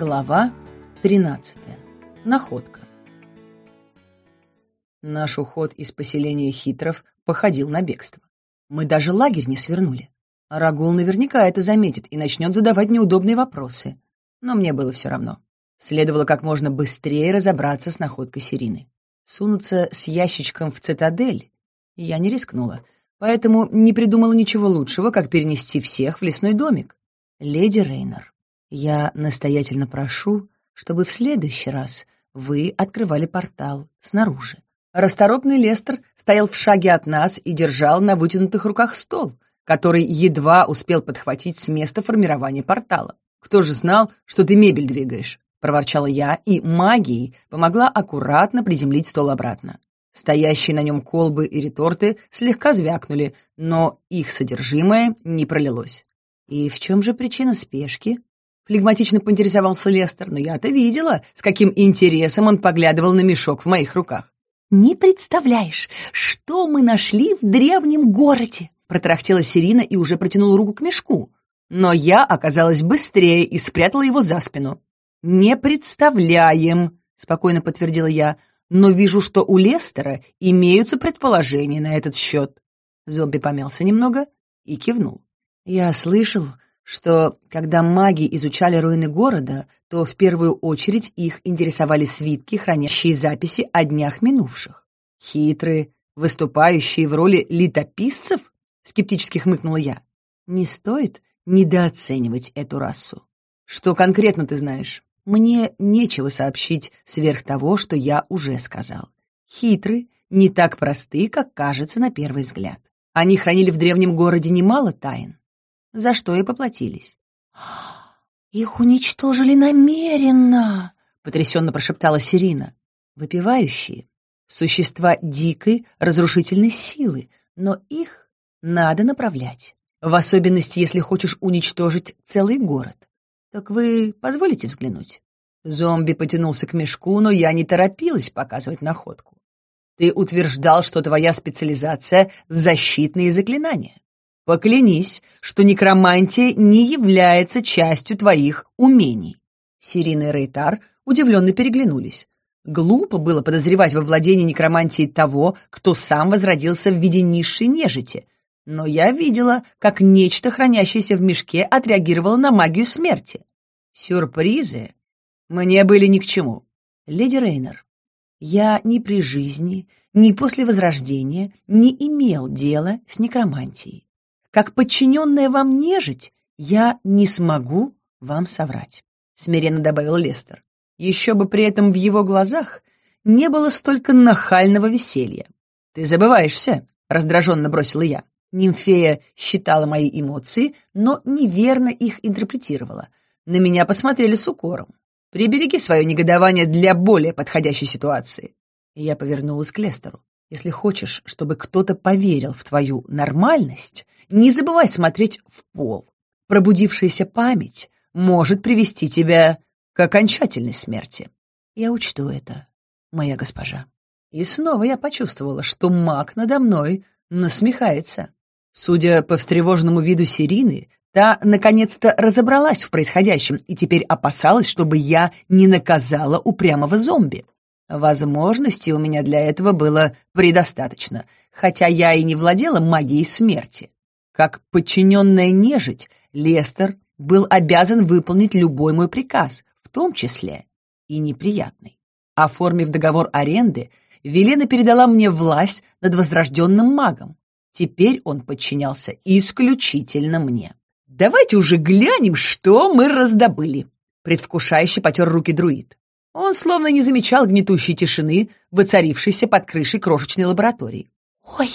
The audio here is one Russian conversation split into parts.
Глава 13. Находка. Наш уход из поселения хитров походил на бегство. Мы даже лагерь не свернули. Рагул наверняка это заметит и начнет задавать неудобные вопросы. Но мне было все равно. Следовало как можно быстрее разобраться с находкой Сирины. Сунуться с ящичком в цитадель я не рискнула, поэтому не придумала ничего лучшего, как перенести всех в лесной домик. Леди Рейнер я настоятельно прошу, чтобы в следующий раз вы открывали портал снаружи. Расторопный Лестер стоял в шаге от нас и держал на вытянутых руках стол, который едва успел подхватить с места формирования портала. «Кто же знал, что ты мебель двигаешь?» — проворчала я, и магией помогла аккуратно приземлить стол обратно. Стоящие на нем колбы и реторты слегка звякнули, но их содержимое не пролилось. «И в чем же причина спешки?» Флегматично поинтересовался Лестер, но я-то видела, с каким интересом он поглядывал на мешок в моих руках. «Не представляешь, что мы нашли в древнем городе!» Протрахтела Сирина и уже протянула руку к мешку. Но я оказалась быстрее и спрятала его за спину. «Не представляем», — спокойно подтвердила я, «но вижу, что у Лестера имеются предположения на этот счет». Зомби помялся немного и кивнул. «Я слышал, что когда маги изучали руины города, то в первую очередь их интересовали свитки, хранящие записи о днях минувших. Хитрые, выступающие в роли летописцев, скептически хмыкнула я. Не стоит недооценивать эту расу. Что конкретно ты знаешь? Мне нечего сообщить сверх того, что я уже сказал. Хитры, не так просты, как кажется на первый взгляд. Они хранили в древнем городе немало тайн за что и поплатились. «Их уничтожили намеренно!» — потрясенно прошептала Сирина. «Выпивающие — существа дикой, разрушительной силы, но их надо направлять, в особенности, если хочешь уничтожить целый город. Так вы позволите взглянуть?» Зомби потянулся к мешку, но я не торопилась показывать находку. «Ты утверждал, что твоя специализация — защитные заклинания. Поклянись, что некромантия не является частью твоих умений. Сирина и Рейтар удивленно переглянулись. Глупо было подозревать во владении некромантией того, кто сам возродился в виде низшей нежити. Но я видела, как нечто, хранящееся в мешке, отреагировало на магию смерти. Сюрпризы мне были ни к чему. Леди Рейнер, я ни при жизни, ни после возрождения не имел дела с некромантией. Как подчиненная вам нежить, я не смогу вам соврать», — смиренно добавил Лестер. «Еще бы при этом в его глазах не было столько нахального веселья». «Ты забываешься», — раздраженно бросила я. Нимфея считала мои эмоции, но неверно их интерпретировала. На меня посмотрели с укором. «Прибереги свое негодование для более подходящей ситуации». Я повернулась к Лестеру. Если хочешь, чтобы кто-то поверил в твою нормальность, не забывай смотреть в пол. Пробудившаяся память может привести тебя к окончательной смерти. Я учту это, моя госпожа. И снова я почувствовала, что маг надо мной насмехается. Судя по встревоженному виду Сирины, та наконец-то разобралась в происходящем и теперь опасалась, чтобы я не наказала упрямого зомби. Возможностей у меня для этого было предостаточно, хотя я и не владела магией смерти. Как подчиненная нежить, Лестер был обязан выполнить любой мой приказ, в том числе и неприятный. Оформив договор аренды, Велена передала мне власть над возрожденным магом. Теперь он подчинялся исключительно мне. «Давайте уже глянем, что мы раздобыли», — предвкушающе потер руки друид. Он словно не замечал гнетущей тишины, воцарившейся под крышей крошечной лаборатории. «Ой,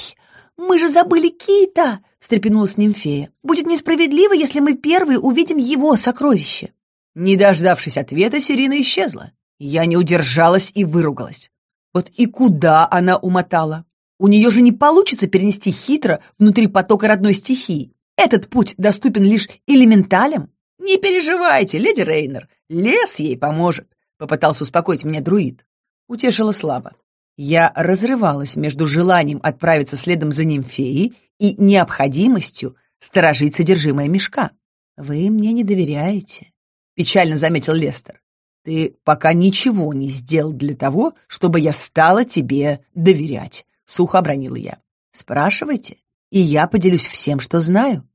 мы же забыли Кита!» — встрепенулась нимфея. «Будет несправедливо, если мы первые увидим его сокровище!» Не дождавшись ответа, Сирина исчезла. Я не удержалась и выругалась. Вот и куда она умотала? У нее же не получится перенести хитро внутри потока родной стихии. Этот путь доступен лишь элементалям. Не переживайте, леди Рейнер, лес ей поможет попытался успокоить меня друид. Утешила слабо. Я разрывалась между желанием отправиться следом за нимфеей и необходимостью сторожить содержимое мешка. «Вы мне не доверяете», — печально заметил Лестер. «Ты пока ничего не сделал для того, чтобы я стала тебе доверять», — сухо обронила я. «Спрашивайте, и я поделюсь всем, что знаю».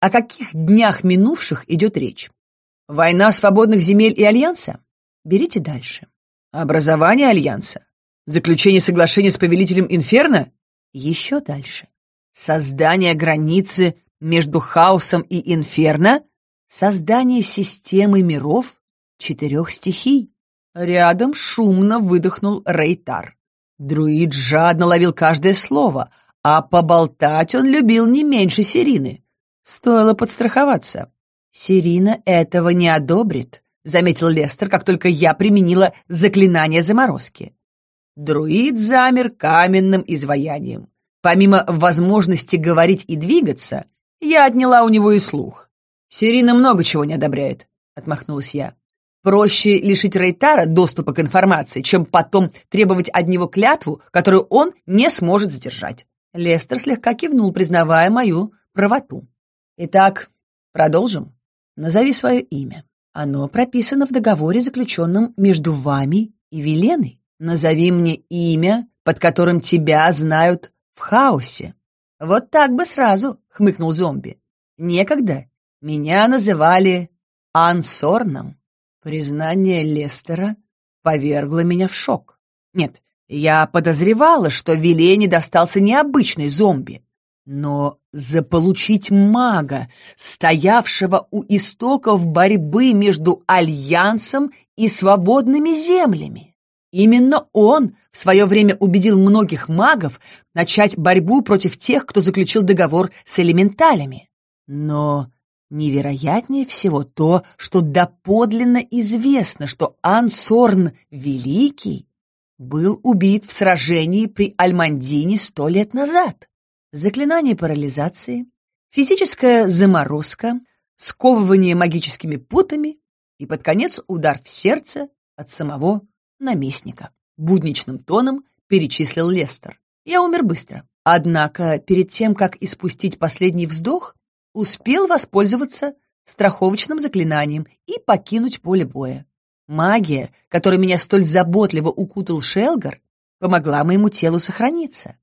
О каких днях минувших идет речь? Война свободных земель и Альянса? Берите дальше. Образование Альянса. Заключение соглашения с повелителем Инферно? Еще дальше. Создание границы между хаосом и Инферно? Создание системы миров четырех стихий? Рядом шумно выдохнул Рейтар. Друид жадно ловил каждое слово, а поболтать он любил не меньше Сирины. Стоило подстраховаться. Сирина этого не одобрит. — заметил Лестер, как только я применила заклинание заморозки. Друид замер каменным изваянием. Помимо возможности говорить и двигаться, я отняла у него и слух. «Серина много чего не одобряет», — отмахнулась я. «Проще лишить Рейтара доступа к информации, чем потом требовать от него клятву, которую он не сможет сдержать». Лестер слегка кивнул, признавая мою правоту. «Итак, продолжим. Назови свое имя». Оно прописано в договоре, заключенном между вами и Веленой. Назови мне имя, под которым тебя знают в хаосе. Вот так бы сразу, хмыкнул зомби. Некогда. Меня называли Ансорном. Признание Лестера повергло меня в шок. Нет, я подозревала, что Велене достался необычный зомби, но заполучить мага, стоявшего у истоков борьбы между Альянсом и свободными землями. Именно он в свое время убедил многих магов начать борьбу против тех, кто заключил договор с элементалями. Но невероятнее всего то, что доподлинно известно, что Ансорн Великий был убит в сражении при Альмандине сто лет назад заклинание парализации, физическая заморозка, сковывание магическими путами и, под конец, удар в сердце от самого наместника. Будничным тоном перечислил Лестер. Я умер быстро. Однако перед тем, как испустить последний вздох, успел воспользоваться страховочным заклинанием и покинуть поле боя. Магия, которой меня столь заботливо укутал Шелгар, помогла моему телу сохраниться.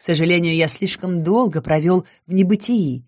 К сожалению, я слишком долго провел в небытии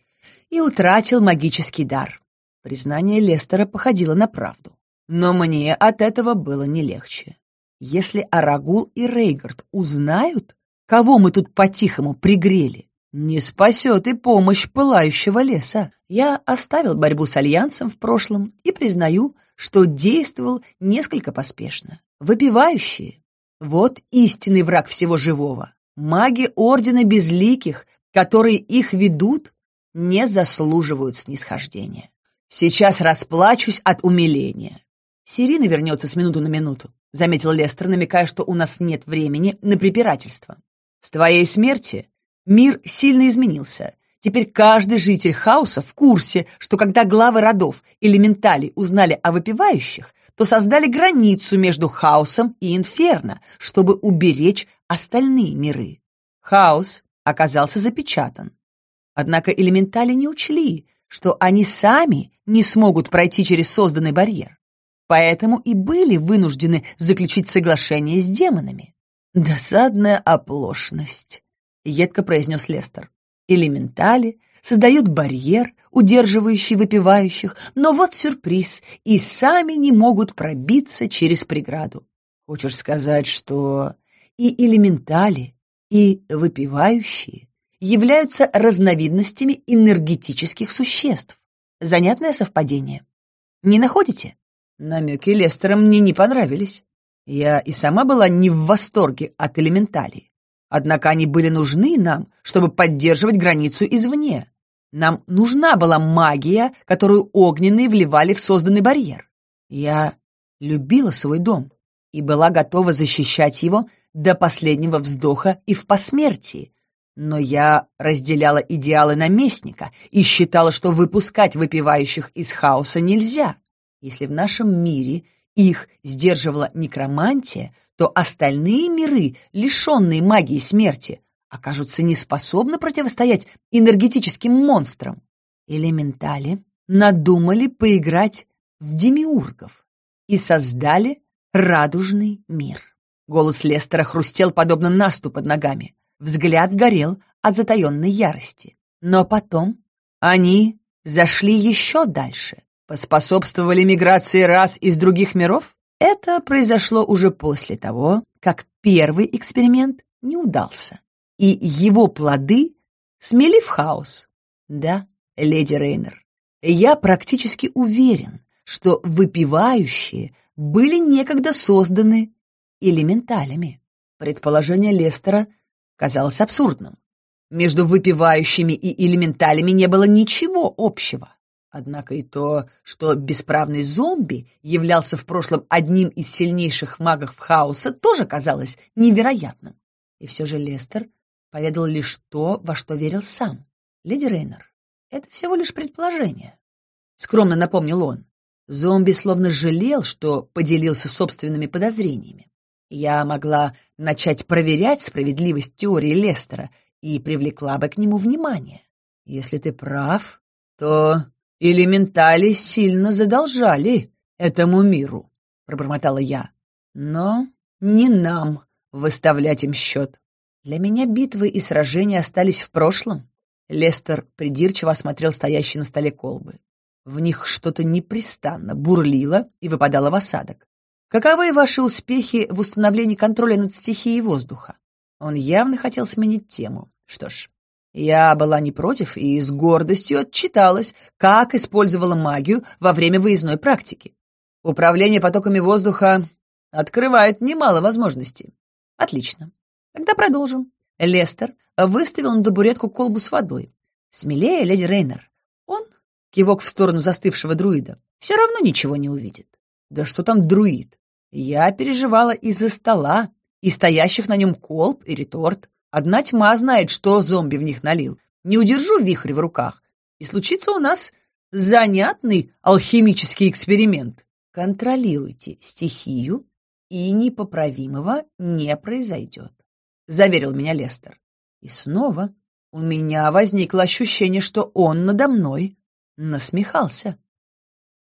и утратил магический дар. Признание Лестера походило на правду. Но мне от этого было не легче. Если Арагул и Рейгард узнают, кого мы тут по-тихому пригрели, не спасет и помощь пылающего леса. Я оставил борьбу с Альянсом в прошлом и признаю, что действовал несколько поспешно. Выпивающие — вот истинный враг всего живого. Маги Ордена Безликих, которые их ведут, не заслуживают снисхождения. Сейчас расплачусь от умиления. Сирина вернется с минуту на минуту, заметил Лестер, намекая, что у нас нет времени на препирательство. С твоей смерти мир сильно изменился. Теперь каждый житель хаоса в курсе, что когда главы родов или менталей узнали о выпивающих, то создали границу между хаосом и инферно, чтобы уберечь остальные миры. Хаос оказался запечатан. Однако элементали не учли, что они сами не смогут пройти через созданный барьер. Поэтому и были вынуждены заключить соглашение с демонами. «Досадная оплошность», — едко произнес Лестер. «Элементали создают барьер, удерживающий выпивающих, но вот сюрприз, и сами не могут пробиться через преграду». «Хочешь сказать, что...» и элементали, и выпивающие являются разновидностями энергетических существ. Занятное совпадение. Не находите? Намеки Лестера мне не понравились. Я и сама была не в восторге от элементалей. Однако они были нужны нам, чтобы поддерживать границу извне. Нам нужна была магия, которую огненные вливали в созданный барьер. Я любила свой дом и была готова защищать его до последнего вздоха и в посмертии. Но я разделяла идеалы наместника и считала, что выпускать выпивающих из хаоса нельзя. Если в нашем мире их сдерживала некромантия, то остальные миры, лишенные магии смерти, окажутся неспособны противостоять энергетическим монстрам. Элементали надумали поиграть в демиургов и создали радужный мир. Голос Лестера хрустел, подобно насту под ногами. Взгляд горел от затаенной ярости. Но потом они зашли еще дальше. Поспособствовали миграции рас из других миров? Это произошло уже после того, как первый эксперимент не удался. И его плоды смели в хаос. Да, леди Рейнер, я практически уверен, что выпивающие были некогда созданы элементалями. Предположение Лестера казалось абсурдным. Между выпивающими и элементалями не было ничего общего. Однако и то, что бесправный зомби являлся в прошлом одним из сильнейших магов хаоса, тоже казалось невероятным. И все же Лестер поведал лишь то, во что верил сам. «Леди Рейнер, это всего лишь предположение», — скромно напомнил он. Зомби словно жалел, что поделился собственными подозрениями. Я могла начать проверять справедливость теории Лестера и привлекла бы к нему внимание. Если ты прав, то элементали сильно задолжали этому миру, — пробормотала я. Но не нам выставлять им счет. Для меня битвы и сражения остались в прошлом. Лестер придирчиво осмотрел стоящие на столе колбы. В них что-то непрестанно бурлило и выпадало в осадок. Каковы ваши успехи в установлении контроля над стихией воздуха? Он явно хотел сменить тему. Что ж, я была не против и с гордостью отчиталась, как использовала магию во время выездной практики. Управление потоками воздуха открывает немало возможностей. Отлично. Тогда продолжим. Лестер выставил на табуретку колбу с водой. Смелее, леди Рейнер. Он, кивок в сторону застывшего друида, все равно ничего не увидит. Да что там друид? Я переживала из-за стола, и стоящих на нем колб и реторт. Одна тьма знает, что зомби в них налил. Не удержу вихрь в руках, и случится у нас занятный алхимический эксперимент. Контролируйте стихию, и непоправимого не произойдет, — заверил меня Лестер. И снова у меня возникло ощущение, что он надо мной насмехался.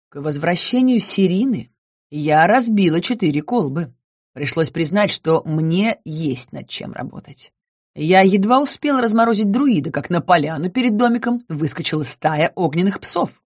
К возвращению Сирины я разбила четыре колбы. Пришлось признать, что мне есть над чем работать. Я едва успел разморозить друида, как на поляну перед домиком выскочила стая огненных псов.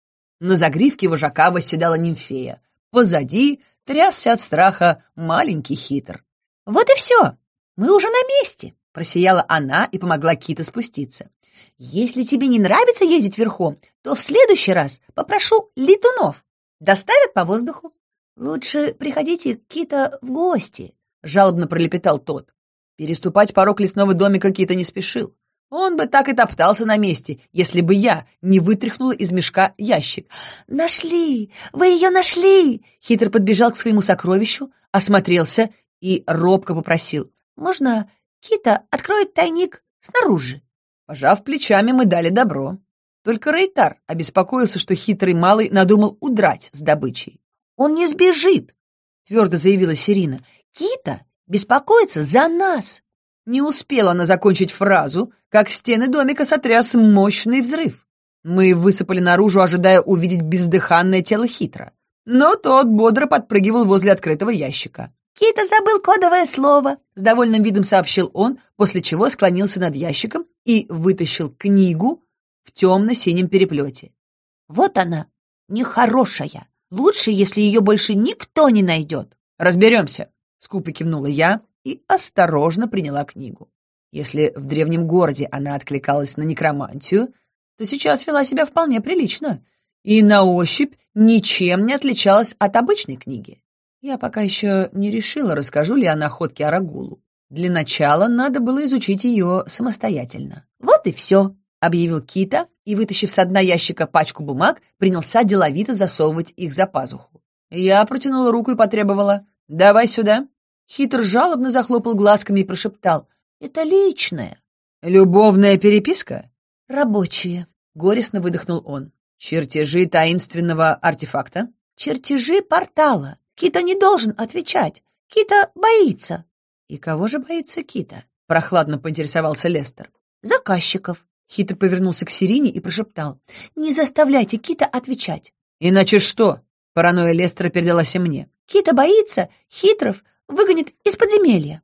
На загривке вожака восседала нимфея. Позади трясся от страха маленький хитр. «Вот и все! Мы уже на месте!» — просияла она и помогла Кита спуститься. «Если тебе не нравится ездить верхом, то в следующий раз попрошу летунов. Доставят по воздуху». «Лучше приходите к Кита в гости», — жалобно пролепетал тот. Переступать порог лесного домика Кита не спешил. Он бы так и топтался на месте, если бы я не вытряхнула из мешка ящик. «Нашли! Вы ее нашли!» Хитр подбежал к своему сокровищу, осмотрелся и робко попросил. «Можно Кита откроет тайник снаружи?» Пожав плечами, мы дали добро. Только Рейтар обеспокоился, что хитрый малый надумал удрать с добычей. Он не сбежит, твердо заявила Сирина. Кита беспокоится за нас. Не успела она закончить фразу, как стены домика сотряс мощный взрыв. Мы высыпали наружу, ожидая увидеть бездыханное тело хитро. Но тот бодро подпрыгивал возле открытого ящика. «Кита забыл кодовое слово», — с довольным видом сообщил он, после чего склонился над ящиком и вытащил книгу в темно-синем переплете. «Вот она, нехорошая», Лучше, если ее больше никто не найдет. Разберемся, — скупо кивнула я и осторожно приняла книгу. Если в древнем городе она откликалась на некромантию, то сейчас вела себя вполне прилично и на ощупь ничем не отличалась от обычной книги. Я пока еще не решила, расскажу ли я о находке Арагулу. Для начала надо было изучить ее самостоятельно. «Вот и все», — объявил Кита, и, вытащив с дна ящика пачку бумаг, принялся деловито засовывать их за пазуху. Я протянула руку и потребовала. «Давай сюда». Хитр жалобно захлопал глазками и прошептал. «Это личное». «Любовная переписка?» «Рабочие», — горестно выдохнул он. «Чертежи таинственного артефакта?» «Чертежи портала. Кита не должен отвечать. Кита боится». «И кого же боится Кита?» — прохладно поинтересовался Лестер. «Заказчиков», Хитр повернулся к Сирине и прошептал. «Не заставляйте Кита отвечать». «Иначе что?» Паранойя Лестера передалась и мне. «Кита боится, хитров выгонит из подземелья».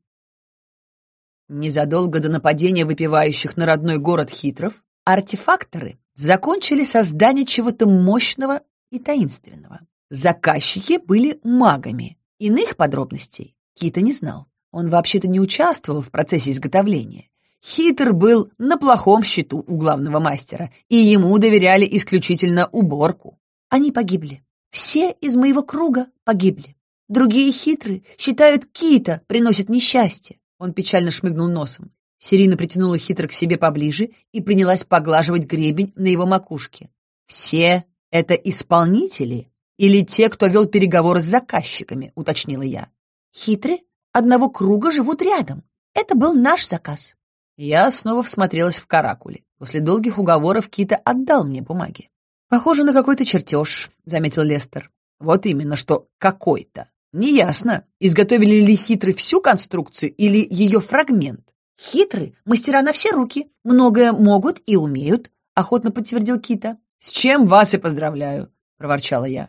Незадолго до нападения выпивающих на родной город хитров, артефакторы закончили создание чего-то мощного и таинственного. Заказчики были магами. Иных подробностей Кита не знал. Он вообще-то не участвовал в процессе изготовления Хитр был на плохом счету у главного мастера, и ему доверяли исключительно уборку. Они погибли. Все из моего круга погибли. Другие хитры считают, кита приносит несчастье. Он печально шмыгнул носом. Сирина притянула хитро к себе поближе и принялась поглаживать гребень на его макушке. «Все это исполнители или те, кто вел переговоры с заказчиками?» — уточнила я. «Хитры одного круга живут рядом. Это был наш заказ». Я снова всмотрелась в каракули. После долгих уговоров Кита отдал мне бумаги. «Похоже на какой-то чертеж», — заметил Лестер. «Вот именно, что какой-то. Неясно, изготовили ли хитры всю конструкцию или ее фрагмент. «Хитры, мастера на все руки, многое могут и умеют», — охотно подтвердил Кита. «С чем вас и поздравляю», — проворчала я.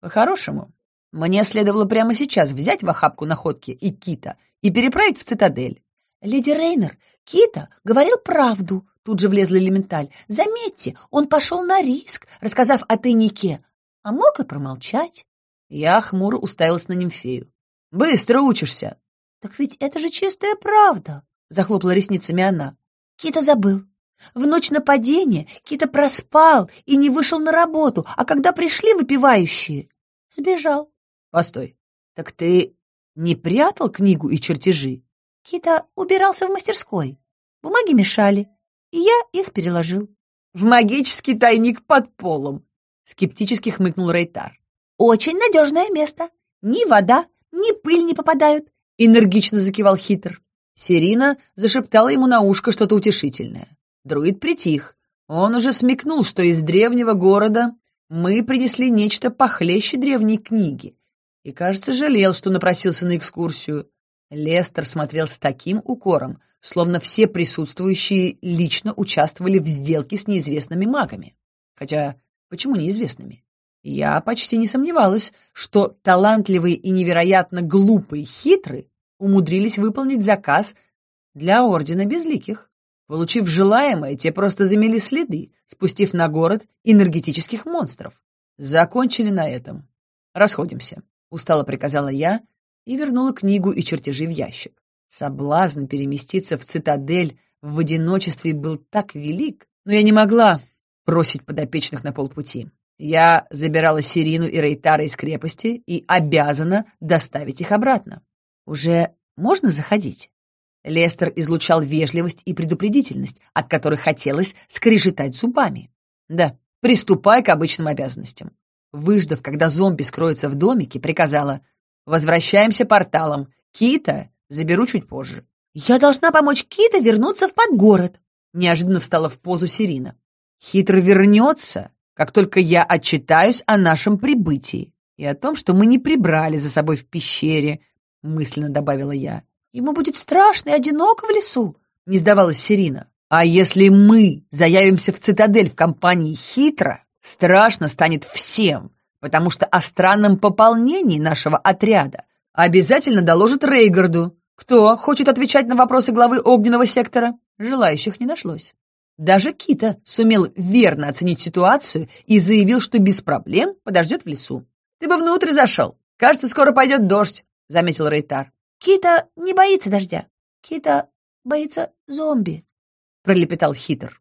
«По-хорошему, мне следовало прямо сейчас взять в охапку находки и Кита и переправить в цитадель. Леди Рейнер, Кита говорил правду, тут же влезла элементаль. Заметьте, он пошел на риск, рассказав о тайнике, а мог и промолчать. Я хмуро уставилась на нимфею. «Быстро учишься!» «Так ведь это же чистая правда!» — захлопала ресницами она. «Кита забыл. В ночь нападения Кита проспал и не вышел на работу, а когда пришли выпивающие, сбежал». «Постой, так ты не прятал книгу и чертежи?» Кита убирался в мастерской. Бумаги мешали, и я их переложил. «В магический тайник под полом!» — скептически хмыкнул Рейтар. «Очень надежное место. Ни вода, ни пыль не попадают», — энергично закивал хитр. Серина зашептала ему на ушко что-то утешительное. Друид притих. Он уже смекнул, что из древнего города мы принесли нечто похлеще древней книги. И, кажется, жалел, что напросился на экскурсию. Лестер смотрел с таким укором, словно все присутствующие лично участвовали в сделке с неизвестными магами. Хотя, почему неизвестными? Я почти не сомневалась, что талантливые и невероятно глупые хитры умудрились выполнить заказ для Ордена Безликих. Получив желаемое, те просто замели следы, спустив на город энергетических монстров. Закончили на этом. Расходимся, — устало приказала я, — и вернула книгу и чертежи в ящик. Соблазн переместиться в цитадель в одиночестве был так велик, но я не могла бросить подопечных на полпути. Я забирала Сирину и Рейтара из крепости и обязана доставить их обратно. Уже можно заходить? Лестер излучал вежливость и предупредительность, от которых хотелось скрежетать зубами. Да, приступай к обычным обязанностям. Выждав, когда зомби скроется в домике, приказала Возвращаемся порталом. Кита заберу чуть позже. Я должна помочь Кита вернуться в подгород. Неожиданно встала в позу Сирина. Хитро вернется, как только я отчитаюсь о нашем прибытии и о том, что мы не прибрали за собой в пещере, мысленно добавила я. Ему будет страшно и одиноко в лесу, не сдавалась Сирина. А если мы заявимся в цитадель в компании Хитро, страшно станет всем, потому что о странном пополнении нашего отряда обязательно доложит Рейгарду. Кто хочет отвечать на вопросы главы огненного сектора? Желающих не нашлось. Даже Кита сумел верно оценить ситуацию и заявил, что без проблем подождет в лесу. «Ты бы внутрь зашел. Кажется, скоро пойдет дождь», — заметил Рейтар. «Кита не боится дождя. Кита боится зомби», — пролепетал Хитр.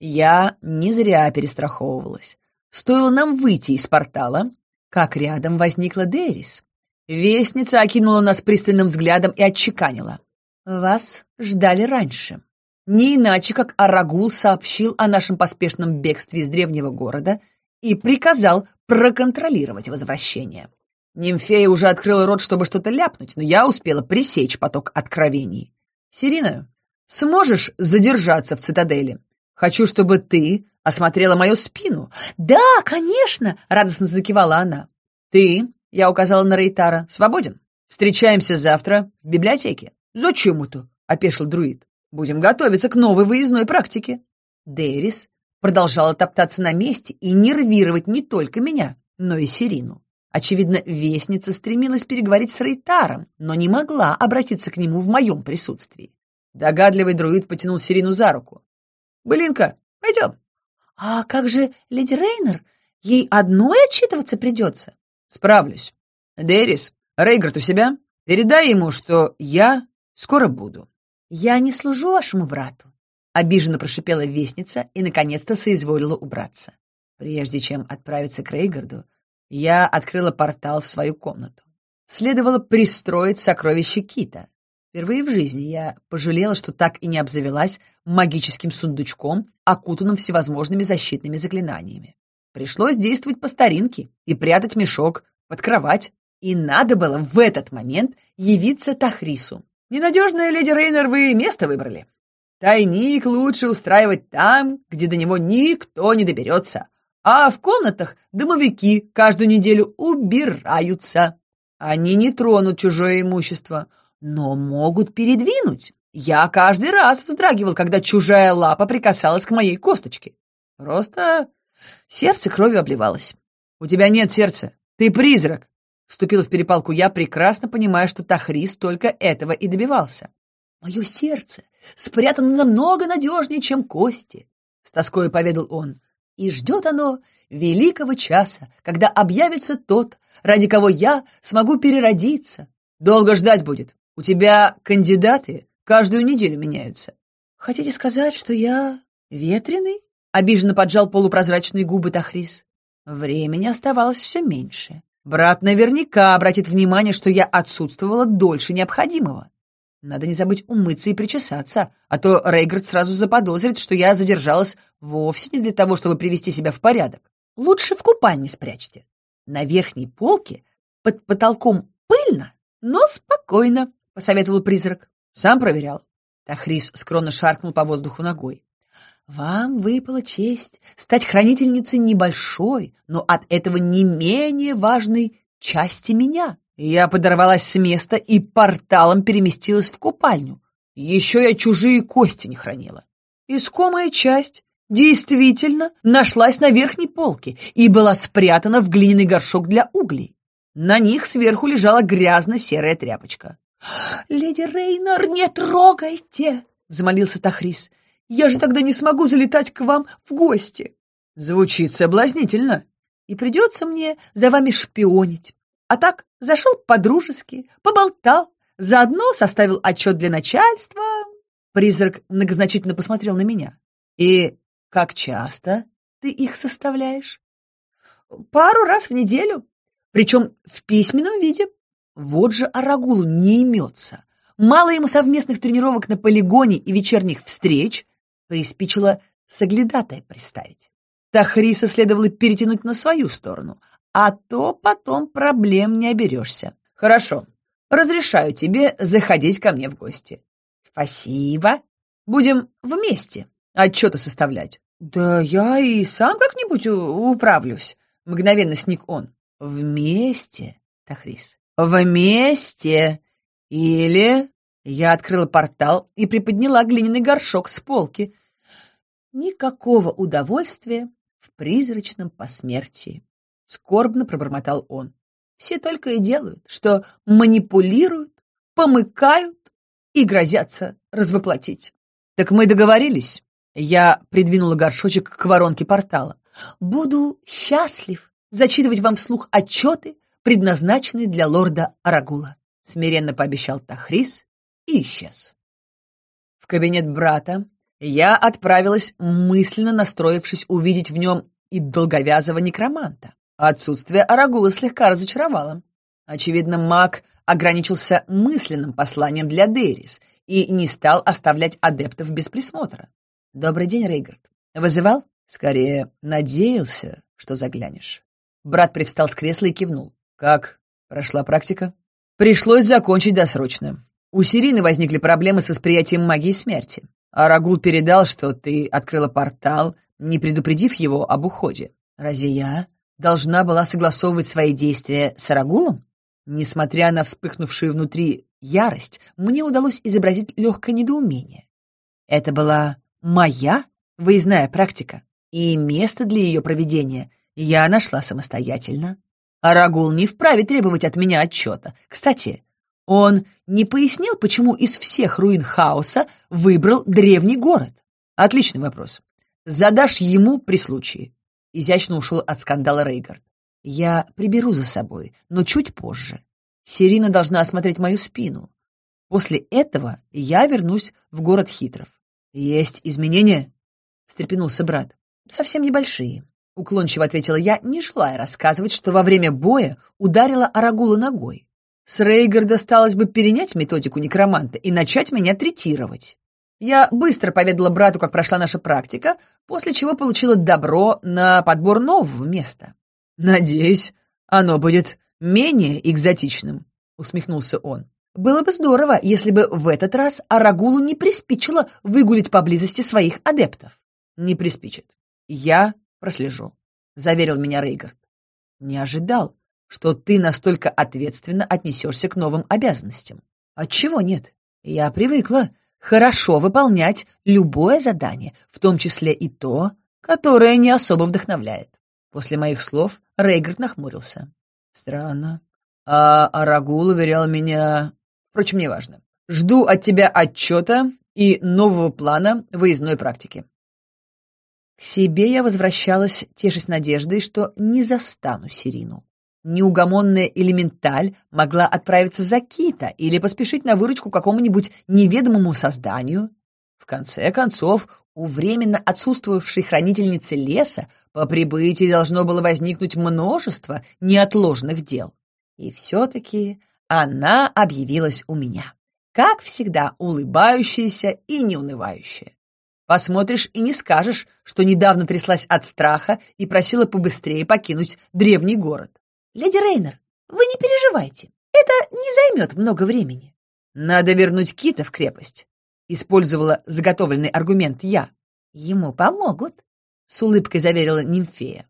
Я не зря перестраховывалась. Стоило нам выйти из портала, как рядом возникла Дерис. Вестница окинула нас пристальным взглядом и отчеканила. «Вас ждали раньше. Не иначе, как Арагул сообщил о нашем поспешном бегстве из древнего города и приказал проконтролировать возвращение. Нимфея уже открыла рот, чтобы что-то ляпнуть, но я успела пресечь поток откровений. «Сирина, сможешь задержаться в цитадели? Хочу, чтобы ты осмотрела мою спину. «Да, конечно!» — радостно закивала она. «Ты, — я указала на Рейтара, — свободен. Встречаемся завтра в библиотеке». «Зачем это?» — опешил друид. «Будем готовиться к новой выездной практике». Дэрис продолжала топтаться на месте и нервировать не только меня, но и Сирину. Очевидно, вестница стремилась переговорить с Рейтаром, но не могла обратиться к нему в моем присутствии. Догадливый друид потянул Сирину за руку. «Былинка, пойдем, «А как же леди Рейнер? Ей одной отчитываться придется?» «Справлюсь. Дэрис, Рейгард у себя? Передай ему, что я скоро буду». «Я не служу вашему брату», — обиженно прошипела вестница и, наконец-то, соизволила убраться. Прежде чем отправиться к Рейгарду, я открыла портал в свою комнату. Следовало пристроить сокровище Кита, Впервые в жизни я пожалела, что так и не обзавелась магическим сундучком, окутанным всевозможными защитными заклинаниями. Пришлось действовать по старинке и прятать мешок под кровать. И надо было в этот момент явиться Тахрису. «Ненадежная леди Рейнер, вы место выбрали. Тайник лучше устраивать там, где до него никто не доберется. А в комнатах дымовики каждую неделю убираются. Они не тронут чужое имущество» но могут передвинуть. Я каждый раз вздрагивал, когда чужая лапа прикасалась к моей косточке. Просто сердце кровью обливалось. «У тебя нет сердца. Ты призрак!» Вступила в перепалку я, прекрасно понимая, что Тахрис только этого и добивался. «Мое сердце спрятано намного надежнее, чем кости», — с тоской поведал он. «И ждет оно великого часа, когда объявится тот, ради кого я смогу переродиться. Долго ждать будет. У тебя кандидаты каждую неделю меняются. Хотите сказать, что я ветреный? Обиженно поджал полупрозрачные губы Тахрис. Времени оставалось все меньше. Брат наверняка обратит внимание, что я отсутствовала дольше необходимого. Надо не забыть умыться и причесаться, а то Рейгард сразу заподозрит, что я задержалась вовсе не для того, чтобы привести себя в порядок. Лучше в купальне спрячьте. На верхней полке под потолком пыльно, но спокойно посоветовал призрак. Сам проверял. Тахрис скромно шаркнул по воздуху ногой. Вам выпала честь стать хранительницей небольшой, но от этого не менее важной части меня. Я подорвалась с места и порталом переместилась в купальню. Еще я чужие кости не хранила. Искомая часть действительно нашлась на верхней полке и была спрятана в глиняный горшок для углей. На них сверху лежала грязно-серая тряпочка. «Леди Рейнор, не трогайте!» — взмолился Тахрис. «Я же тогда не смогу залетать к вам в гости!» «Звучит соблазнительно!» «И придется мне за вами шпионить. А так зашел по-дружески, поболтал, заодно составил отчет для начальства». Призрак многозначительно посмотрел на меня. «И как часто ты их составляешь?» «Пару раз в неделю, причем в письменном виде», вот же Арагулу не имется. Мало ему совместных тренировок на полигоне и вечерних встреч, приспичило соглядатая представить. Тахриса следовало перетянуть на свою сторону, а то потом проблем не оберешься. Хорошо, разрешаю тебе заходить ко мне в гости. Спасибо. Будем вместе отчеты составлять. Да я и сам как-нибудь э, управлюсь. Мгновенно сник он. Вместе, Тахрис. «Вместе! Или...» Я открыла портал и приподняла глиняный горшок с полки. «Никакого удовольствия в призрачном посмертии!» — скорбно пробормотал он. «Все только и делают, что манипулируют, помыкают и грозятся развоплотить». «Так мы договорились!» Я придвинула горшочек к воронке портала. «Буду счастлив зачитывать вам вслух отчеты предназначенный для лорда Арагула, смиренно пообещал Тахрис и исчез. В кабинет брата я отправилась, мысленно настроившись увидеть в нем и долговязого некроманта. Отсутствие Арагула слегка разочаровало. Очевидно, маг ограничился мысленным посланием для Дерис и не стал оставлять адептов без присмотра. «Добрый день, Рейгард. Вызывал?» «Скорее, надеялся, что заглянешь». Брат привстал с кресла и кивнул. «Как прошла практика?» «Пришлось закончить досрочно. У Сирины возникли проблемы с восприятием магии смерти. А Рагул передал, что ты открыла портал, не предупредив его об уходе. Разве я должна была согласовывать свои действия с Рагулом?» Несмотря на вспыхнувшую внутри ярость, мне удалось изобразить легкое недоумение. Это была моя выездная практика, и место для ее проведения я нашла самостоятельно. Арагул не вправе требовать от меня отчета. Кстати, он не пояснил, почему из всех руин хаоса выбрал древний город? Отличный вопрос. Задашь ему при случае. Изящно ушел от скандала Рейгард. Я приберу за собой, но чуть позже. Сирина должна осмотреть мою спину. После этого я вернусь в город Хитров. Есть изменения? Встрепенулся брат. Совсем небольшие. — уклончиво ответила я, не желая рассказывать, что во время боя ударила Арагула ногой. С Рейгар досталось бы перенять методику некроманта и начать меня третировать. Я быстро поведала брату, как прошла наша практика, после чего получила добро на подбор нового места. «Надеюсь, оно будет менее экзотичным», — усмехнулся он. «Было бы здорово, если бы в этот раз Арагулу не приспичило выгулить поблизости своих адептов». «Не приспичит. Я прослежу», — заверил меня Рейгард. «Не ожидал, что ты настолько ответственно отнесешься к новым обязанностям. Отчего нет? Я привыкла хорошо выполнять любое задание, в том числе и то, которое не особо вдохновляет». После моих слов Рейгард нахмурился. «Странно. А Арагул уверял меня... Впрочем, неважно. Жду от тебя отчета и нового плана выездной практики. К себе я возвращалась, тешась надеждой, что не застану Сирину. Неугомонная элементаль могла отправиться за кита или поспешить на выручку какому-нибудь неведомому созданию. В конце концов, у временно отсутствовавшей хранительницы леса по прибытии должно было возникнуть множество неотложных дел. И все-таки она объявилась у меня. Как всегда, улыбающаяся и неунывающая. Посмотришь и не скажешь, что недавно тряслась от страха и просила побыстрее покинуть древний город. Леди Рейнер, вы не переживайте. Это не займет много времени. Надо вернуть Кита в крепость. Использовала заготовленный аргумент я. Ему помогут, с улыбкой заверила нимфея.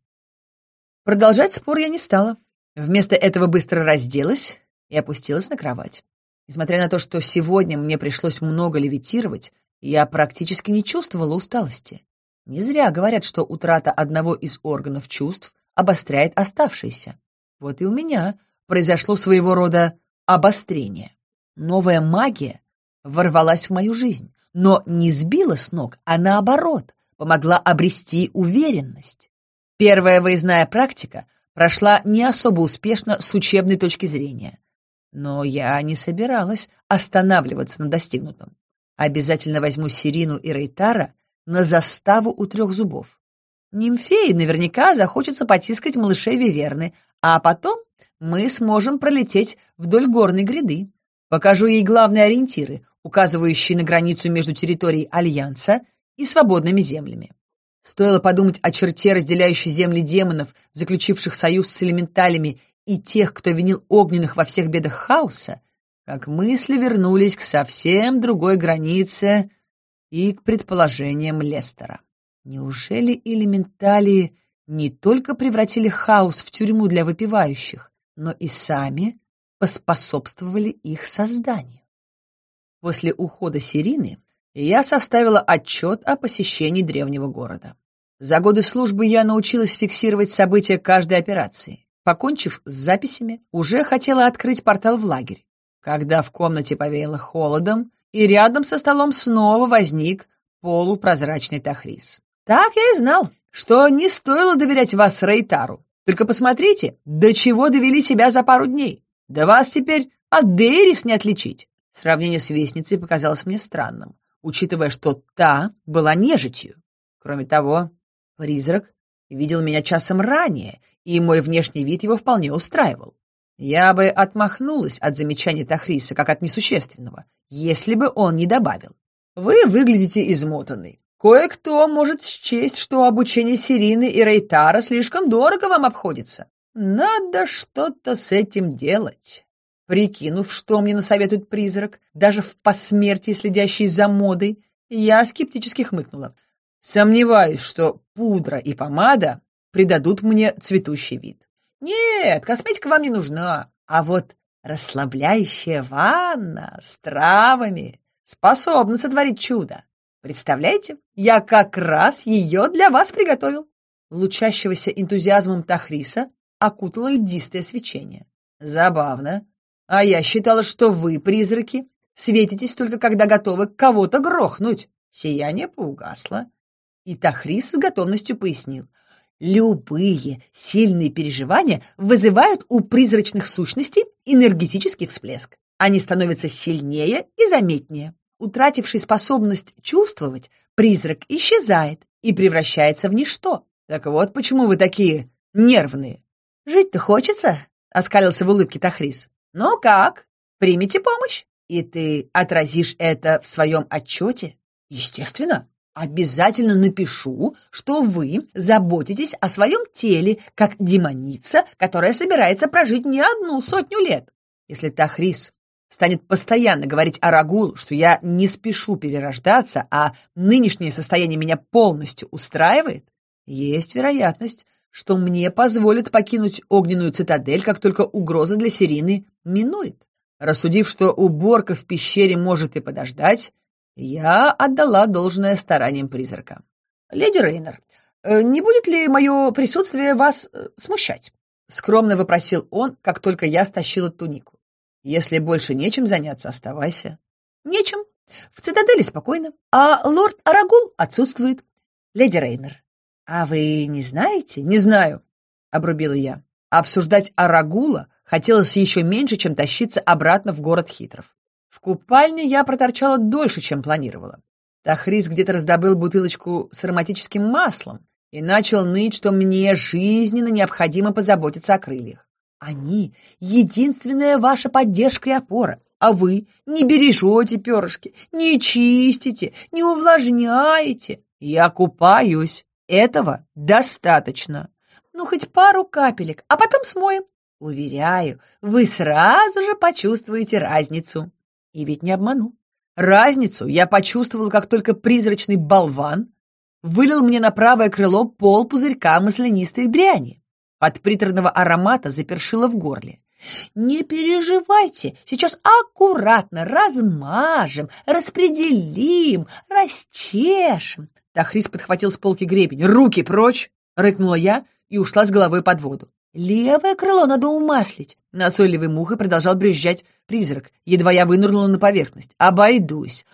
Продолжать спор я не стала. Вместо этого быстро разделась и опустилась на кровать. Несмотря на то, что сегодня мне пришлось много левитировать, я практически не чувствовала усталости. Не зря говорят, что утрата одного из органов чувств обостряет оставшиеся. Вот и у меня произошло своего рода обострение. Новая магия ворвалась в мою жизнь, но не сбила с ног, а наоборот, помогла обрести уверенность. Первая выездная практика прошла не особо успешно с учебной точки зрения. Но я не собиралась останавливаться на достигнутом. Обязательно возьму Сирину и Рейтара на заставу у трех зубов. Нимфеи наверняка захочется потискать малышей Виверны, а потом мы сможем пролететь вдоль горной гряды. Покажу ей главные ориентиры, указывающие на границу между территорией Альянса и свободными землями. Стоило подумать о черте, разделяющей земли демонов, заключивших союз с элементалями, и тех, кто винил огненных во всех бедах хаоса, как мысли вернулись к совсем другой границе и к предположениям Лестера. Неужели элементалии не только превратили хаос в тюрьму для выпивающих, но и сами поспособствовали их созданию? После ухода Сирины я составила отчет о посещении древнего города. За годы службы я научилась фиксировать события каждой операции. Покончив с записями, уже хотела открыть портал в лагерь, когда в комнате повеяло холодом, и рядом со столом снова возник полупрозрачный тахрис. «Так я и знал, что не стоило доверять вас Рейтару. Только посмотрите, до чего довели себя за пару дней. Да вас теперь от Дейрис не отличить». Сравнение с вестницей показалось мне странным, учитывая, что та была нежитью. Кроме того, призрак видел меня часом ранее, и мой внешний вид его вполне устраивал. Я бы отмахнулась от замечания Тахриса как от несущественного, если бы он не добавил. Вы выглядите измотанной. Кое-кто может счесть, что обучение Сирины и Рейтара слишком дорого вам обходится. Надо что-то с этим делать. Прикинув, что мне насоветует призрак, даже в посмертии, следящий за модой, я скептически хмыкнула. Сомневаюсь, что пудра и помада придадут мне цветущий вид. Нет, косметика вам не нужна. А вот расслабляющая ванна с травами способна сотворить чудо. Представляете, я как раз ее для вас приготовил. Лучащегося энтузиазмом Тахриса окутало льдистое свечение. Забавно. А я считала, что вы, призраки, светитесь только когда готовы кого-то грохнуть. Сияние поугасло. И Тахрис с готовностью пояснил — Любые сильные переживания вызывают у призрачных сущностей энергетический всплеск. Они становятся сильнее и заметнее. Утративший способность чувствовать, призрак исчезает и превращается в ничто. Так вот почему вы такие нервные. «Жить-то хочется», — оскалился в улыбке Тахрис. «Ну как? Примите помощь, и ты отразишь это в своем отчете?» «Естественно обязательно напишу, что вы заботитесь о своем теле, как демоница, которая собирается прожить не одну сотню лет. Если Тахрис станет постоянно говорить Арагул, что я не спешу перерождаться, а нынешнее состояние меня полностью устраивает, есть вероятность, что мне позволят покинуть огненную цитадель, как только угроза для Сирины минует. Рассудив, что уборка в пещере может и подождать, я отдала должное стараниям призрака. «Леди Рейнер, э, не будет ли мое присутствие вас э, смущать?» — скромно вопросил он, как только я стащила тунику. «Если больше нечем заняться, оставайся». «Нечем. В цитадели спокойно. А лорд Арагул отсутствует. Леди Рейнер, а вы не знаете?» «Не знаю», — обрубила я. Обсуждать Арагула хотелось еще меньше, чем тащиться обратно в город Хитров. В купальне я проторчала дольше, чем планировала. Тахрис где-то раздобыл бутылочку с ароматическим маслом и начал ныть, что мне жизненно необходимо позаботиться о крыльях. Они — единственная ваша поддержка и опора, а вы не бережете перышки, не чистите, не увлажняете. Я купаюсь. Этого достаточно. Ну, хоть пару капелек, а потом смоем. Уверяю, вы сразу же почувствуете разницу. И ведь не обманул. Разницу я почувствовал, как только призрачный болван вылил мне на правое крыло пол пузырька маслянистой дряни. От приторного аромата запершило в горле. «Не переживайте, сейчас аккуратно размажем, распределим, расчешем». Тахрис подхватил с полки гребень. «Руки прочь!» — рыкнула я и ушла с головой под воду. Левое крыло надо умаслить. Назойливой мухой продолжал брюзжать призрак. Едва я вынырнула на поверхность. Обойдусь.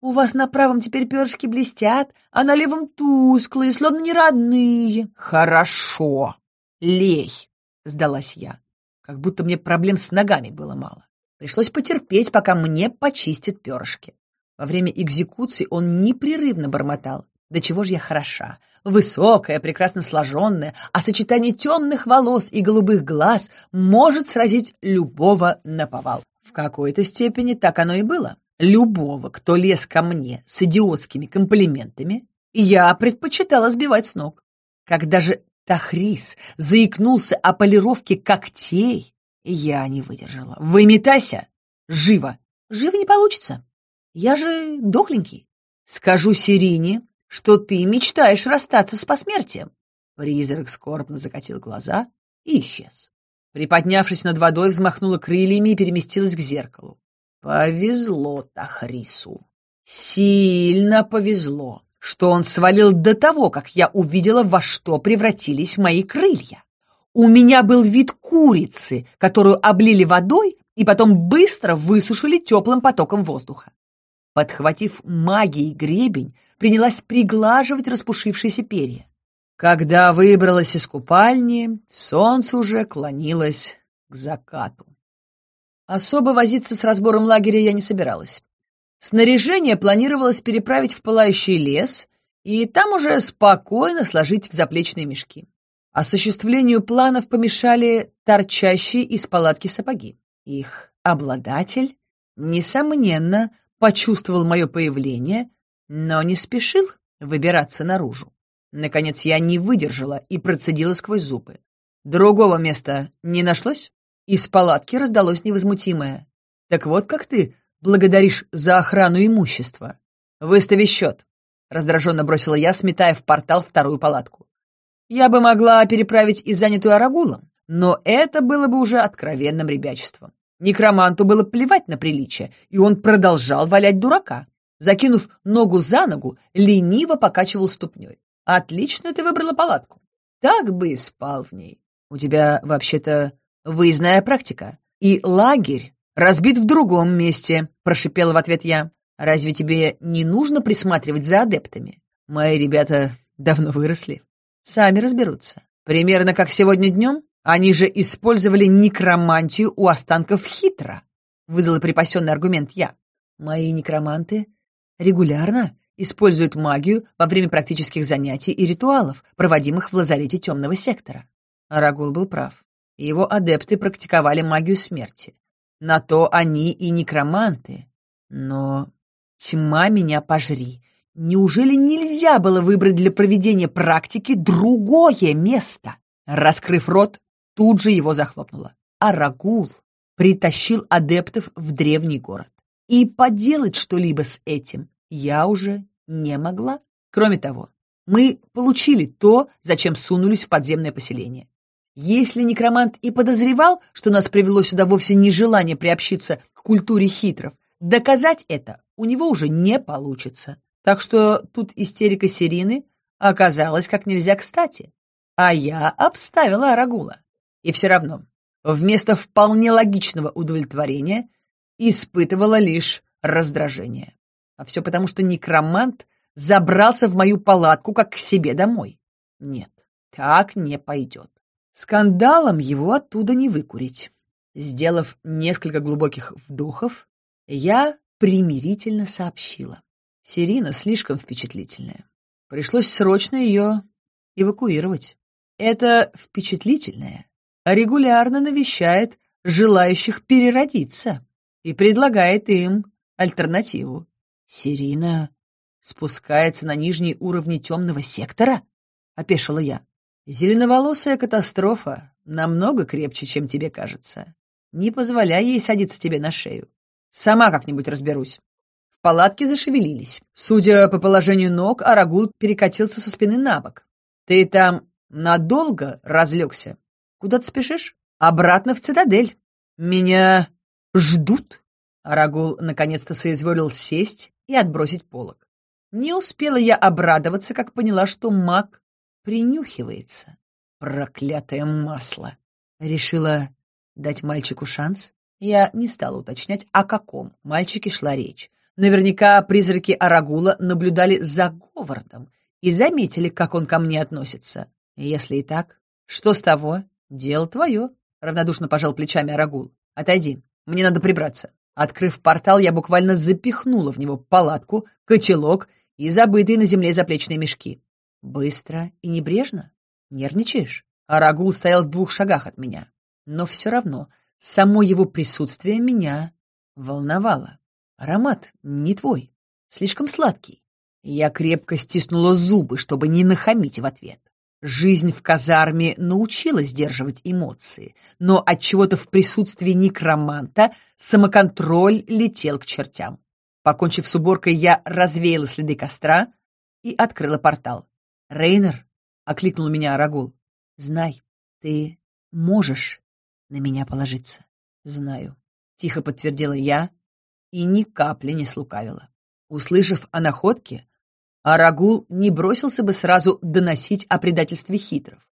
У вас на правом теперь перышки блестят, а на левом тусклые, словно не родные. Хорошо. Лей, сдалась я. Как будто мне проблем с ногами было мало. Пришлось потерпеть, пока мне почистят перышки. Во время экзекуции он непрерывно бормотал. Да чего же я хороша! Высокая, прекрасно сложенная, а сочетание темных волос и голубых глаз может сразить любого наповал. В какой-то степени так оно и было. Любого, кто лез ко мне с идиотскими комплиментами, я предпочитала сбивать с ног. Когда же Тахрис заикнулся о полировке когтей, я не выдержала. «Выметайся! Живо!» «Живо не получится. Я же дохленький. Скажу Сирине, что ты мечтаешь расстаться с посмертием. Призрак скорбно закатил глаза и исчез. Приподнявшись над водой, взмахнула крыльями и переместилась к зеркалу. Повезло Тахрису. Сильно повезло, что он свалил до того, как я увидела, во что превратились мои крылья. У меня был вид курицы, которую облили водой и потом быстро высушили теплым потоком воздуха подхватив магией гребень, принялась приглаживать распушившиеся перья. Когда выбралась из купальни, солнце уже клонилось к закату. Особо возиться с разбором лагеря я не собиралась. Снаряжение планировалось переправить в пылающий лес и там уже спокойно сложить в заплечные мешки. Осуществлению планов помешали торчащие из палатки сапоги. Их обладатель, несомненно, почувствовал мое появление, но не спешил выбираться наружу. Наконец я не выдержала и процедила сквозь зубы. Другого места не нашлось? Из палатки раздалось невозмутимое. «Так вот как ты благодаришь за охрану имущества. Выстави счет», — раздраженно бросила я, сметая в портал вторую палатку. Я бы могла переправить и занятую Арагулом, но это было бы уже откровенным ребячеством. Некроманту было плевать на приличие, и он продолжал валять дурака. Закинув ногу за ногу, лениво покачивал ступней. «Отлично ты выбрала палатку. Так бы и спал в ней. У тебя, вообще-то, выездная практика. И лагерь разбит в другом месте», — прошипела в ответ я. «Разве тебе не нужно присматривать за адептами? Мои ребята давно выросли. Сами разберутся. Примерно как сегодня днем?» Они же использовали некромантию у останков хитро, выдала припасенный аргумент я. Мои некроманты регулярно используют магию во время практических занятий и ритуалов, проводимых в лазарете темного сектора. Арагул был прав. Его адепты практиковали магию смерти. На то они и некроманты. Но тьма меня пожри. Неужели нельзя было выбрать для проведения практики другое место? Раскрыв рот, тут же его захлопнула. Арагул притащил адептов в древний город. И поделать что-либо с этим я уже не могла. Кроме того, мы получили то, зачем сунулись в подземное поселение. Если некромант и подозревал, что нас привело сюда вовсе не желание приобщиться к культуре хитров, доказать это у него уже не получится. Так что тут истерика Сирины оказалась как нельзя кстати. А я обставила Арагула. И все равно, вместо вполне логичного удовлетворения испытывала лишь раздражение. А все потому, что некромант забрался в мою палатку как к себе домой. Нет, так не пойдет. Скандалом его оттуда не выкурить. Сделав несколько глубоких вдохов, я примирительно сообщила. Сирина слишком впечатлительная. Пришлось срочно ее эвакуировать. Это впечатлительное регулярно навещает желающих переродиться и предлагает им альтернативу. «Серина спускается на нижние уровни темного сектора?» — опешила я. «Зеленоволосая катастрофа намного крепче, чем тебе кажется. Не позволяй ей садиться тебе на шею. Сама как-нибудь разберусь». В палатке зашевелились. Судя по положению ног, Арагул перекатился со спины на бок. «Ты там надолго разлегся?» Куда ты спешишь? Обратно в цитадель. Меня ждут. Арагул наконец-то соизволил сесть и отбросить полок. Не успела я обрадоваться, как поняла, что маг принюхивается. Проклятое масло. Решила дать мальчику шанс. Я не стала уточнять, о каком мальчике шла речь. Наверняка призраки Арагула наблюдали за Говардом и заметили, как он ко мне относится. Если и так, что с того? «Дело твое», — равнодушно пожал плечами Арагул. «Отойди, мне надо прибраться». Открыв портал, я буквально запихнула в него палатку, котелок и забытые на земле заплечные мешки. Быстро и небрежно. Нервничаешь? Арагул стоял в двух шагах от меня. Но все равно само его присутствие меня волновало. Аромат не твой, слишком сладкий. Я крепко стиснула зубы, чтобы не нахамить в ответ. Жизнь в казарме научила сдерживать эмоции, но от чего-то в присутствии некроманта самоконтроль летел к чертям. Покончив с уборкой, я развеяла следы костра и открыла портал. «Рейнер», — окликнул меня Арагул, — «знай, ты можешь на меня положиться». «Знаю», — тихо подтвердила я и ни капли не слукавила. Услышав о находке, а Рагул не бросился бы сразу доносить о предательстве хитров.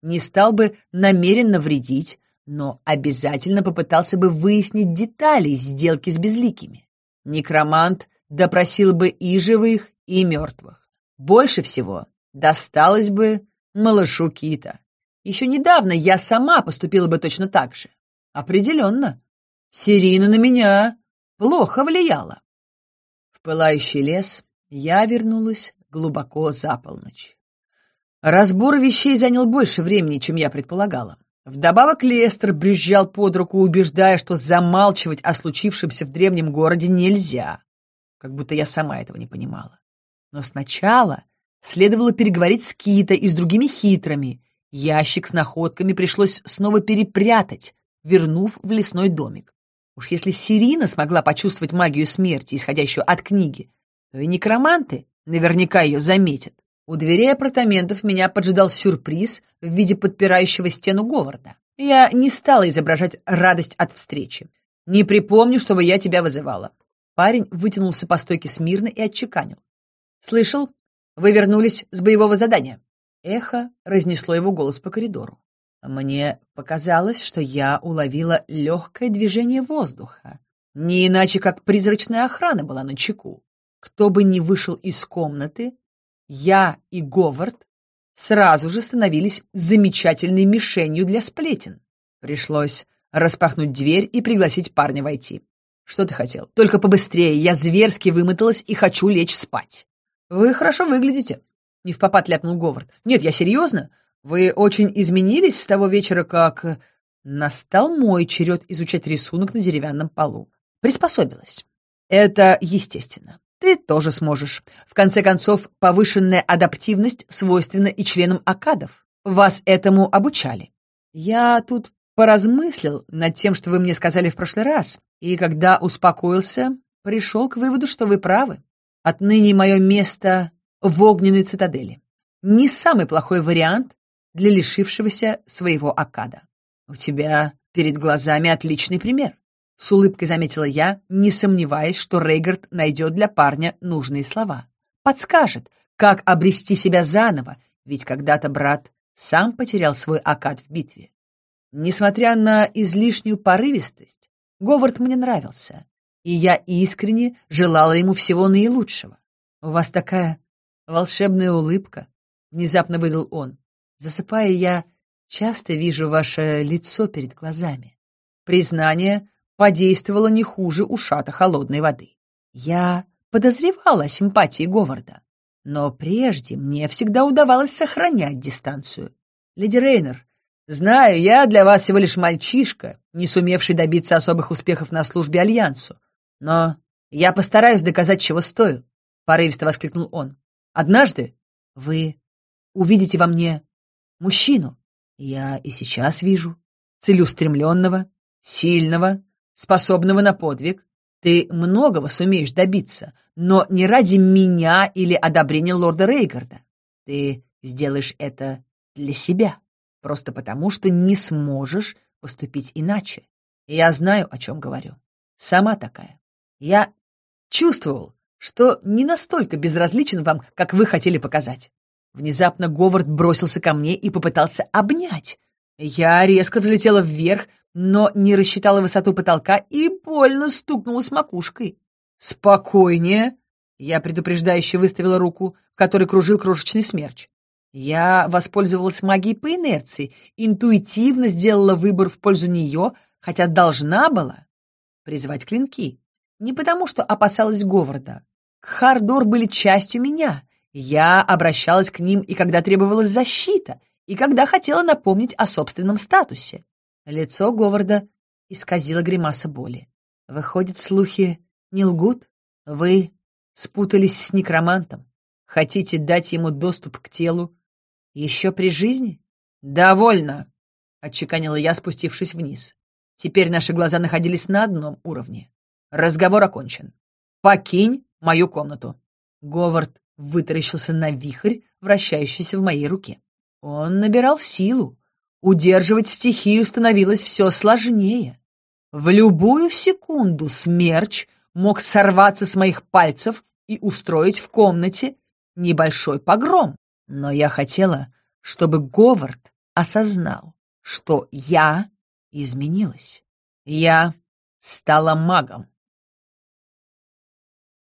Не стал бы намеренно вредить, но обязательно попытался бы выяснить детали сделки с безликими. Некромант допросил бы и живых, и мертвых. Больше всего досталось бы малышу Кита. Еще недавно я сама поступила бы точно так же. Определенно. Сирина на меня плохо влияла. В пылающий лес я вернулась глубоко за полночь. Разбор вещей занял больше времени, чем я предполагала. Вдобавок Лестер брюзжал под руку, убеждая, что замалчивать о случившемся в древнем городе нельзя. Как будто я сама этого не понимала. Но сначала следовало переговорить с Кита и с другими хитрами. Ящик с находками пришлось снова перепрятать, вернув в лесной домик. Уж если Сирина смогла почувствовать магию смерти, исходящую от книги, ну и некроманты наверняка ее заметят. У дверей апартаментов меня поджидал сюрприз в виде подпирающего стену Говарда. Я не стала изображать радость от встречи. «Не припомню, чтобы я тебя вызывала». Парень вытянулся по стойке смирно и отчеканил. «Слышал? Вы вернулись с боевого задания». Эхо разнесло его голос по коридору. Мне показалось, что я уловила легкое движение воздуха. Не иначе, как призрачная охрана была на чеку. Кто бы ни вышел из комнаты, я и Говард сразу же становились замечательной мишенью для сплетен. Пришлось распахнуть дверь и пригласить парня войти. «Что ты хотел? Только побыстрее, я зверски вымоталась и хочу лечь спать». «Вы хорошо выглядите», — Не в невпопад ляпнул Говард. «Нет, я серьезно. Вы очень изменились с того вечера, как...» э, Настал мой черед изучать рисунок на деревянном полу. Приспособилась. Это естественно ты тоже сможешь. В конце концов, повышенная адаптивность свойственна и членам акадов. Вас этому обучали. Я тут поразмыслил над тем, что вы мне сказали в прошлый раз, и когда успокоился, пришел к выводу, что вы правы. Отныне мое место в огненной цитадели. Не самый плохой вариант для лишившегося своего акада. У тебя перед глазами отличный пример. — с улыбкой заметила я, не сомневаясь, что Рейгард найдет для парня нужные слова. «Подскажет, как обрести себя заново, ведь когда-то брат сам потерял свой акад в битве. Несмотря на излишнюю порывистость, Говард мне нравился, и я искренне желала ему всего наилучшего. «У вас такая волшебная улыбка», — внезапно выдал он. «Засыпая, я часто вижу ваше лицо перед глазами». Признание подействовала не хуже ушата холодной воды. Я подозревала симпатии Говарда, но прежде мне всегда удавалось сохранять дистанцию. Леди Рейнер, знаю, я для вас всего лишь мальчишка, не сумевший добиться особых успехов на службе Альянсу, но я постараюсь доказать, чего стою, — порывисто воскликнул он. Однажды вы увидите во мне мужчину. Я и сейчас вижу целеустремленного, сильного, способного на подвиг. Ты многого сумеешь добиться, но не ради меня или одобрения лорда Рейгарда. Ты сделаешь это для себя, просто потому, что не сможешь поступить иначе. Я знаю, о чем говорю. Сама такая. Я чувствовал, что не настолько безразличен вам, как вы хотели показать. Внезапно Говард бросился ко мне и попытался обнять. Я резко взлетела вверх, но не рассчитала высоту потолка и больно стукнула с макушкой. «Спокойнее!» Я предупреждающе выставила руку, в которой кружил крошечный смерч. Я воспользовалась магией по инерции, интуитивно сделала выбор в пользу нее, хотя должна была призвать клинки. Не потому, что опасалась Говарда. Хардор были частью меня. Я обращалась к ним и когда требовалась защита, и когда хотела напомнить о собственном статусе. Лицо Говарда исказило гримаса боли. «Выходит, слухи не лгут? Вы спутались с некромантом? Хотите дать ему доступ к телу еще при жизни?» «Довольно!» — отчеканила я, спустившись вниз. Теперь наши глаза находились на одном уровне. Разговор окончен. «Покинь мою комнату!» Говард вытаращился на вихрь, вращающийся в моей руке. Он набирал силу, Удерживать стихию становилось все сложнее. В любую секунду смерч мог сорваться с моих пальцев и устроить в комнате небольшой погром. Но я хотела, чтобы Говард осознал, что я изменилась. Я стала магом.